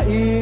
nasibku